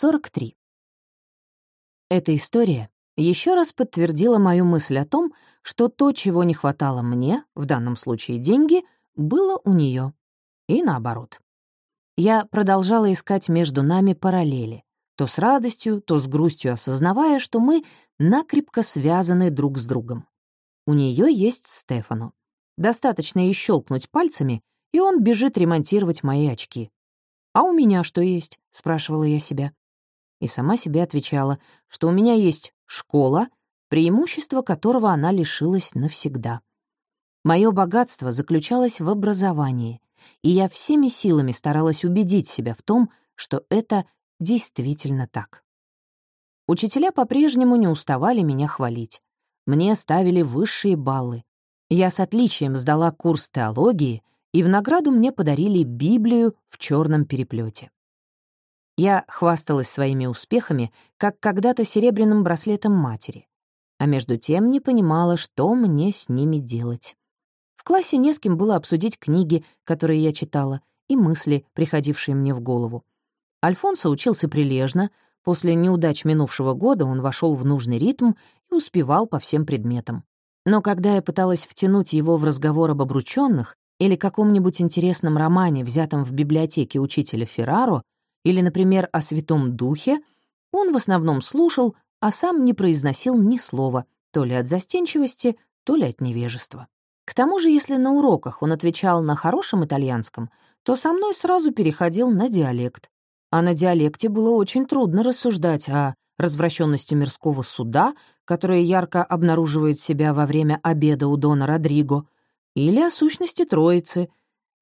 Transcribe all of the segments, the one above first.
43. Эта история еще раз подтвердила мою мысль о том, что то, чего не хватало мне, в данном случае деньги, было у нее. И наоборот. Я продолжала искать между нами параллели, то с радостью, то с грустью осознавая, что мы накрепко связаны друг с другом. У нее есть Стефану. Достаточно и щелкнуть пальцами, и он бежит ремонтировать мои очки. «А у меня что есть?» — спрашивала я себя. И сама себе отвечала, что у меня есть школа, преимущество которого она лишилась навсегда. Мое богатство заключалось в образовании, и я всеми силами старалась убедить себя в том, что это действительно так. Учителя по-прежнему не уставали меня хвалить. Мне ставили высшие баллы. Я с отличием сдала курс теологии, и в награду мне подарили Библию в черном переплете. Я хвасталась своими успехами, как когда-то серебряным браслетом матери, а между тем не понимала, что мне с ними делать. В классе не с кем было обсудить книги, которые я читала, и мысли, приходившие мне в голову. Альфонсо учился прилежно, после неудач минувшего года он вошел в нужный ритм и успевал по всем предметам. Но когда я пыталась втянуть его в разговор об обручённых или каком-нибудь интересном романе, взятом в библиотеке учителя Ферраро, или, например, о Святом Духе, он в основном слушал, а сам не произносил ни слова, то ли от застенчивости, то ли от невежества. К тому же, если на уроках он отвечал на хорошем итальянском, то со мной сразу переходил на диалект. А на диалекте было очень трудно рассуждать о развращенности мирского суда, которая ярко обнаруживает себя во время обеда у Дона Родриго, или о сущности Троицы.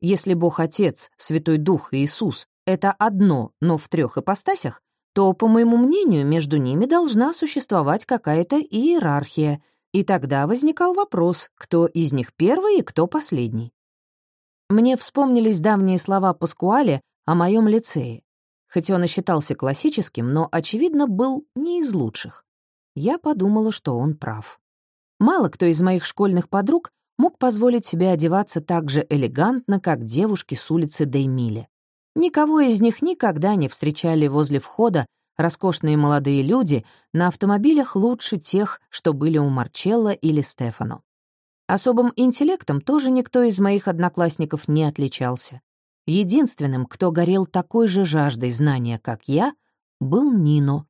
Если Бог Отец, Святой Дух и Иисус — это одно, но в трех ипостасях, то, по моему мнению, между ними должна существовать какая-то иерархия, и тогда возникал вопрос, кто из них первый и кто последний. Мне вспомнились давние слова Паскуале о моем лицее. Хоть он и считался классическим, но, очевидно, был не из лучших. Я подумала, что он прав. Мало кто из моих школьных подруг мог позволить себе одеваться так же элегантно, как девушки с улицы Деймиле. Никого из них никогда не встречали возле входа роскошные молодые люди на автомобилях лучше тех, что были у Марчелла или Стефано. Особым интеллектом тоже никто из моих одноклассников не отличался. Единственным, кто горел такой же жаждой знания, как я, был Нино.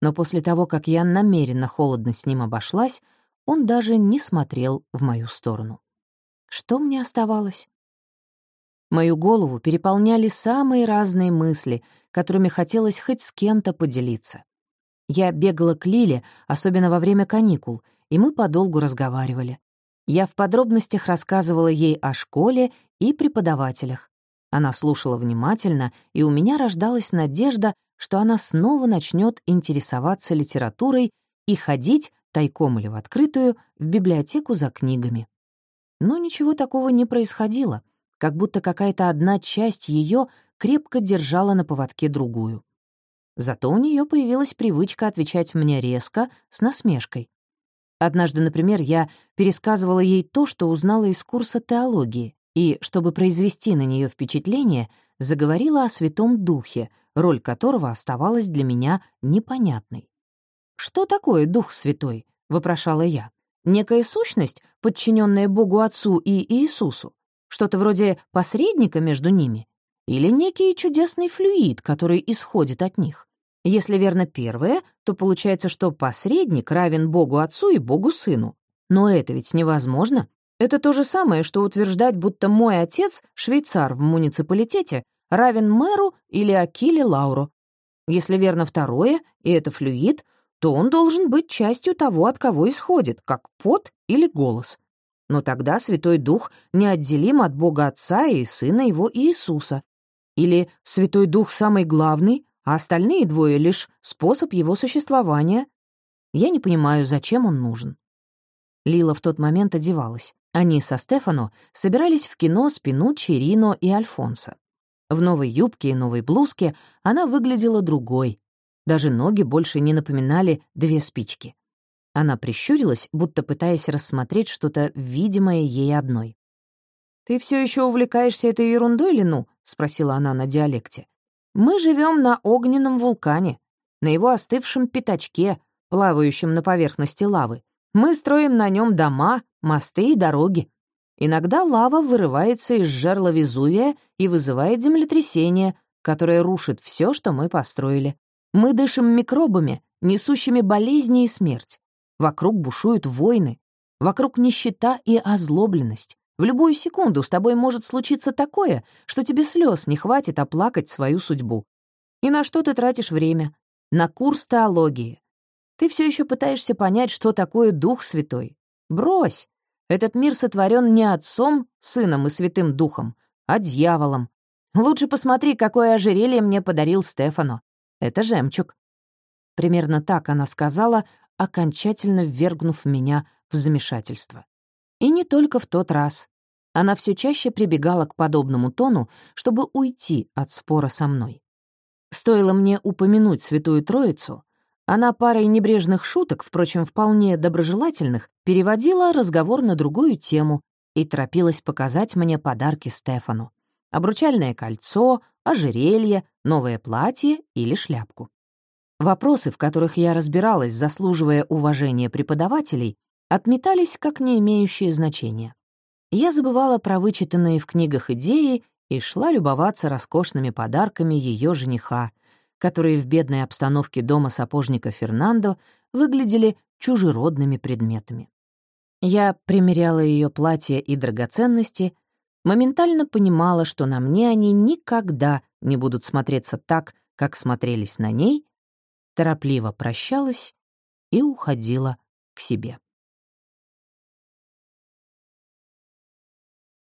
Но после того, как я намеренно холодно с ним обошлась, он даже не смотрел в мою сторону. Что мне оставалось? Мою голову переполняли самые разные мысли, которыми хотелось хоть с кем-то поделиться. Я бегала к Лиле, особенно во время каникул, и мы подолгу разговаривали. Я в подробностях рассказывала ей о школе и преподавателях, она слушала внимательно, и у меня рождалась надежда, что она снова начнет интересоваться литературой и ходить, тайком или в открытую, в библиотеку за книгами. Но ничего такого не происходило, как будто какая-то одна часть ее крепко держала на поводке другую. Зато у нее появилась привычка отвечать мне резко, с насмешкой. Однажды, например, я пересказывала ей то, что узнала из курса теологии и, чтобы произвести на нее впечатление, заговорила о Святом Духе, роль которого оставалась для меня непонятной. «Что такое Дух Святой?» — вопрошала я. «Некая сущность, подчиненная Богу Отцу и Иисусу? Что-то вроде посредника между ними? Или некий чудесный флюид, который исходит от них? Если верно первое, то получается, что посредник равен Богу Отцу и Богу Сыну. Но это ведь невозможно, это то же самое, что утверждать, будто мой отец, швейцар в муниципалитете, равен мэру или Акиле Лауру. Если верно второе, и это флюид, то он должен быть частью того, от кого исходит, как пот или голос. Но тогда Святой Дух неотделим от Бога Отца и Сына Его Иисуса. Или Святой Дух самый главный, а остальные двое — лишь способ его существования. Я не понимаю, зачем он нужен. Лила в тот момент одевалась. Они со Стефано собирались в кино с Пинуччи, Рино и Альфонсо. В новой юбке и новой блузке она выглядела другой. Даже ноги больше не напоминали две спички. Она прищурилась, будто пытаясь рассмотреть что-то видимое ей одной. «Ты все еще увлекаешься этой ерундой, Лину?» — спросила она на диалекте. «Мы живем на огненном вулкане. на его остывшем пятачке, плавающем на поверхности лавы. Мы строим на нем дома, мосты и дороги. Иногда лава вырывается из жерла Везувия и вызывает землетрясение, которое рушит все, что мы построили. Мы дышим микробами, несущими болезни и смерть. Вокруг бушуют войны, вокруг нищета и озлобленность. В любую секунду с тобой может случиться такое, что тебе слез не хватит оплакать свою судьбу. И на что ты тратишь время? На курс теологии. Ты все еще пытаешься понять, что такое Дух Святой. Брось! Этот мир сотворен не Отцом, Сыном и Святым Духом, а дьяволом. Лучше посмотри, какое ожерелье мне подарил Стефано. Это жемчуг. Примерно так она сказала, окончательно ввергнув меня в замешательство. И не только в тот раз. Она все чаще прибегала к подобному тону, чтобы уйти от спора со мной. Стоило мне упомянуть Святую Троицу, она парой небрежных шуток, впрочем, вполне доброжелательных, переводила разговор на другую тему и торопилась показать мне подарки Стефану. Обручальное кольцо, ожерелье, новое платье или шляпку. Вопросы, в которых я разбиралась, заслуживая уважения преподавателей, отметались как не имеющие значения. Я забывала про вычитанные в книгах идеи и шла любоваться роскошными подарками ее жениха, которые в бедной обстановке дома сапожника Фернандо выглядели чужеродными предметами. Я примеряла ее платье и драгоценности, моментально понимала, что на мне они никогда не будут смотреться так, как смотрелись на ней, торопливо прощалась и уходила к себе.